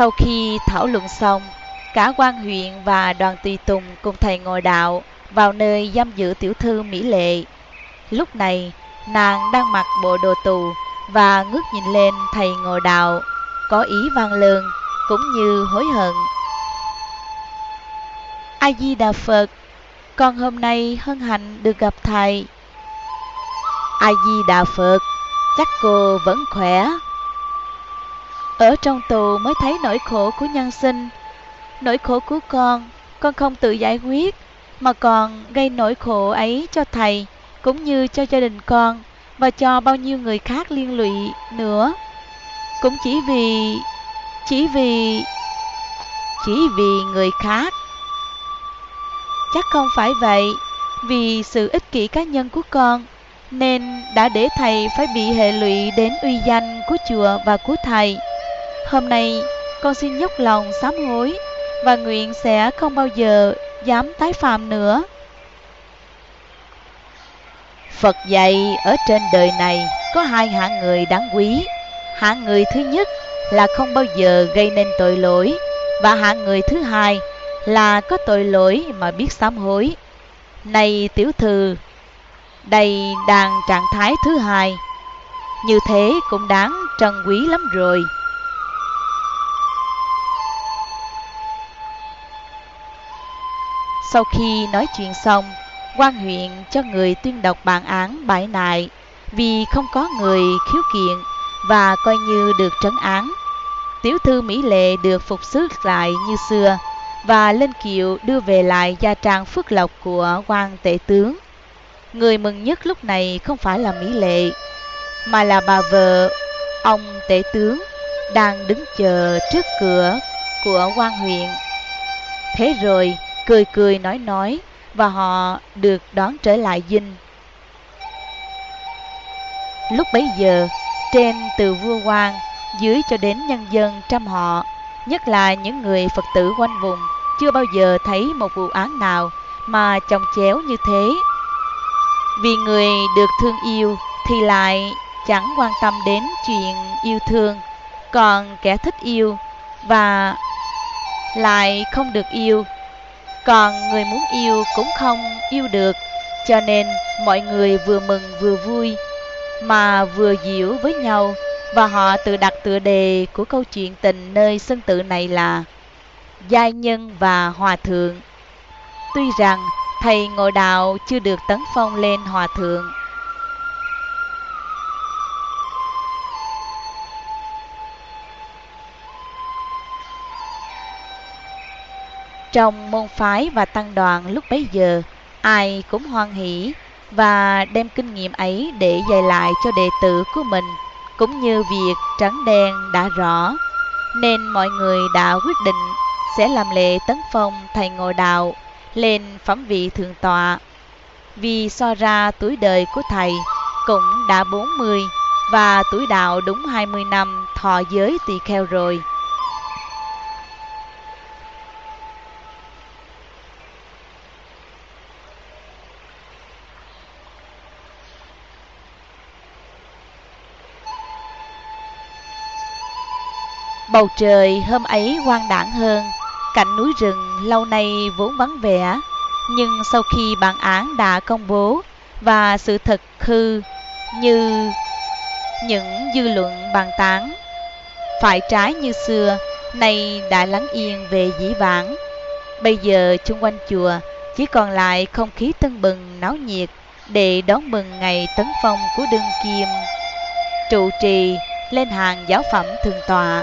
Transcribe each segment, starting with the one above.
Sau khi thảo luận xong, cả quan huyện và đoàn tùy tùng cùng thầy ngồi đạo vào nơi giam giữ tiểu thư Mỹ Lệ. Lúc này, nàng đang mặc bộ đồ tù và ngước nhìn lên thầy ngồi đạo, có ý vang lường cũng như hối hận. A Di Đà Phật, con hôm nay hân hạnh được gặp thầy. A Di Đà Phật, chắc cô vẫn khỏe. Ở trong tù mới thấy nỗi khổ của nhân sinh. Nỗi khổ của con, con không tự giải quyết, mà còn gây nỗi khổ ấy cho thầy, cũng như cho gia đình con, và cho bao nhiêu người khác liên lụy nữa. Cũng chỉ vì... chỉ vì... chỉ vì người khác. Chắc không phải vậy, vì sự ích kỷ cá nhân của con, nên đã để thầy phải bị hệ lụy đến uy danh của chùa và của thầy. Hôm nay con xin dốc lòng sám hối và nguyện sẽ không bao giờ dám tái phạm nữa. Phật dạy ở trên đời này có hai hạng người đáng quý. Hạng người thứ nhất là không bao giờ gây nên tội lỗi và hạng người thứ hai là có tội lỗi mà biết sám hối. Này tiểu thư, đây đang trạng thái thứ hai, như thế cũng đáng trân quý lắm rồi. Sau khi nói chuyện xong, quan huyện cho người tuyên đọc bản án bãi nại vì không có người khiếu kiện và coi như được trấn án. Tiểu thư Mỹ Lệ được phục sức lại như xưa và lên kiệu đưa về lại gia trang phước lộc của quan tể tướng. Người mừng nhất lúc này không phải là Mỹ Lệ, mà là bà vợ ông tể tướng đang đứng chờ trước cửa của quan huyện. Thế rồi, cười cười nói nói và họ được đón trở lại dinh. Lúc bấy giờ, trên từ vua quan, dưới cho đến nhân dân trăm họ, nhất là những người Phật tử quanh vùng, chưa bao giờ thấy một vụ án nào mà chồng chéo như thế. Vì người được thương yêu thì lại chẳng quan tâm đến chuyện yêu thương, còn kẻ thích yêu và lại không được yêu còn người muốn yêu cũng không yêu được, Cho nên mọi người vừa mừng vừa vui, Mà vừa diễu với nhau. Và họ tự đặt tựa đề của câu chuyện tình nơi sân tự này là Giai nhân và hòa thượng. Tuy rằng thầy ngồi đạo chưa được tấn phong lên hòa thượng Trong môn phái và tăng đoàn lúc bấy giờ, ai cũng hoan hỷ và đem kinh nghiệm ấy để dạy lại cho đệ tử của mình, cũng như việc trắng đen đã rõ. Nên mọi người đã quyết định sẽ làm lễ tấn phong thầy ngồi đạo lên phẩm vị thượng tọa. Vì so ra tuổi đời của thầy cũng đã 40 và tuổi đạo đúng 20 năm thọ giới tỳ kheo rồi. Bầu trời hôm ấy quang đảng hơn, cạnh núi rừng lâu nay vốn vắng vẻ, nhưng sau khi bản án đã công bố và sự thật hư như những dư luận bàn tán, phải trái như xưa, nay đã lắng yên về dĩ vãng. Bây giờ chung quanh chùa chỉ còn lại không khí tưng bừng náo nhiệt để đón mừng ngày tấn phong của đương kim trụ trì lên hàng giáo phẩm thường tọa.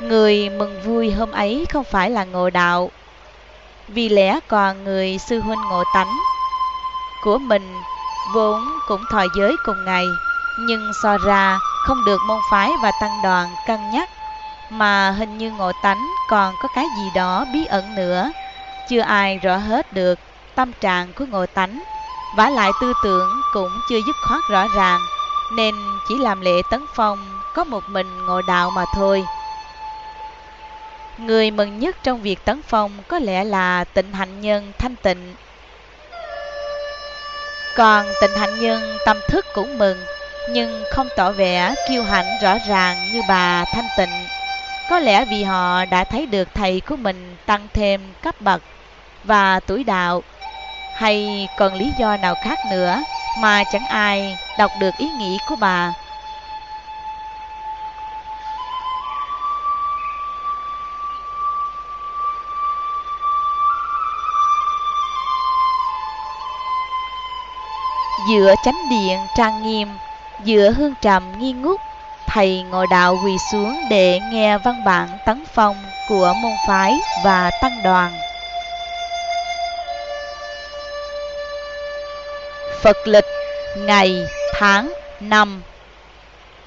Người mừng vui hôm ấy không phải là ngộ đạo. Vì lẽ còn người sư huynh ngộ tánh Của mình vốn cũng thọ giới cùng ngày, Nhưng so ra không được môn phái và tăng đoàn cân nhắc, Mà hình như ngộ tánh còn có cái gì đó bí ẩn nữa. Chưa ai rõ hết được tâm trạng của ngộ tánh, vả lại tư tưởng cũng chưa dứt khoát rõ ràng, Nên chỉ làm lễ tấn phong có một mình ngộ đạo mà thôi. Người mừng nhất trong việc tấn phong có lẽ là tịnh hạnh nhân thanh tịnh. Còn tịnh hạnh nhân tâm thức cũng mừng nhưng không tỏ vẻ kiêu hãnh rõ ràng như bà Thanh Tịnh. Có lẽ vì họ đã thấy được thầy của mình tăng thêm cấp bậc và tuổi đạo, hay còn lý do nào khác nữa mà chẳng ai đọc được ý nghĩ của bà. Giữa chánh điện trang nghiêm, giữa hương trầm nghi ngút, thầy ngồi đạo quỳ xuống để nghe văn bản tấn phong của môn phái và tăng đoàn. Phật lịch ngày, tháng, năm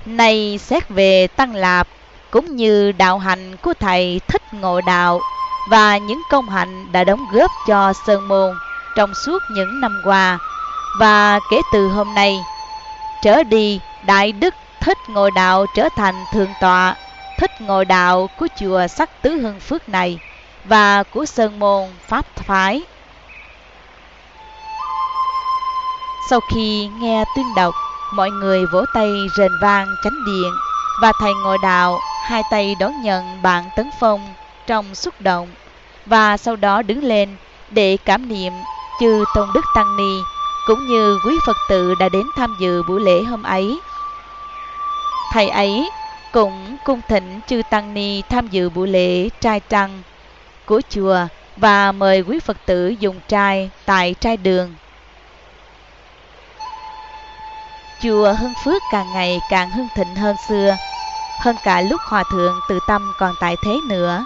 Này xét về Tăng Lạp cũng như đạo hành của Thầy Thích Ngộ Đạo và những công hạnh đã đóng góp cho Sơn Môn trong suốt những năm qua và kể từ hôm nay trở đi Đại Đức Thích ngồi Đạo trở thành Thượng Tọa Thích ngồi Đạo của chùa Sắc Tứ Hưng Phước này và của Sơn Môn Pháp Phái. Sau khi nghe tuyên đọc, mọi người vỗ tay rền vang chánh điện và thầy ngồi đạo hai tay đón nhận bạn tấn phong trong xúc động và sau đó đứng lên để cảm niệm chư tôn đức tăng ni cũng như quý phật tử đã đến tham dự buổi lễ hôm ấy thầy ấy cũng cung thỉnh chư tăng ni tham dự buổi lễ trai trăng của chùa và mời quý phật tử dùng trai tại trai đường Chùa Hưng Phước càng ngày càng hưng thịnh hơn xưa, hơn cả lúc Hòa Thượng Từ Tâm còn tại thế nữa.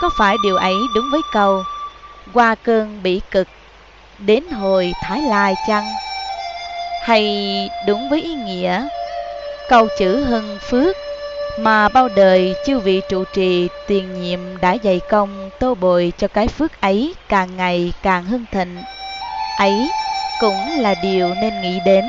Có phải điều ấy đúng với câu Qua cơn bị cực, đến hồi Thái Lai chăng? Hay đúng với ý nghĩa, câu chữ Hưng Phước mà bao đời chư vị trụ trì tiền nhiệm đã dày công tô bồi cho cái phước ấy càng ngày càng hưng thịnh. Ấy cũng là điều nên nghĩ đến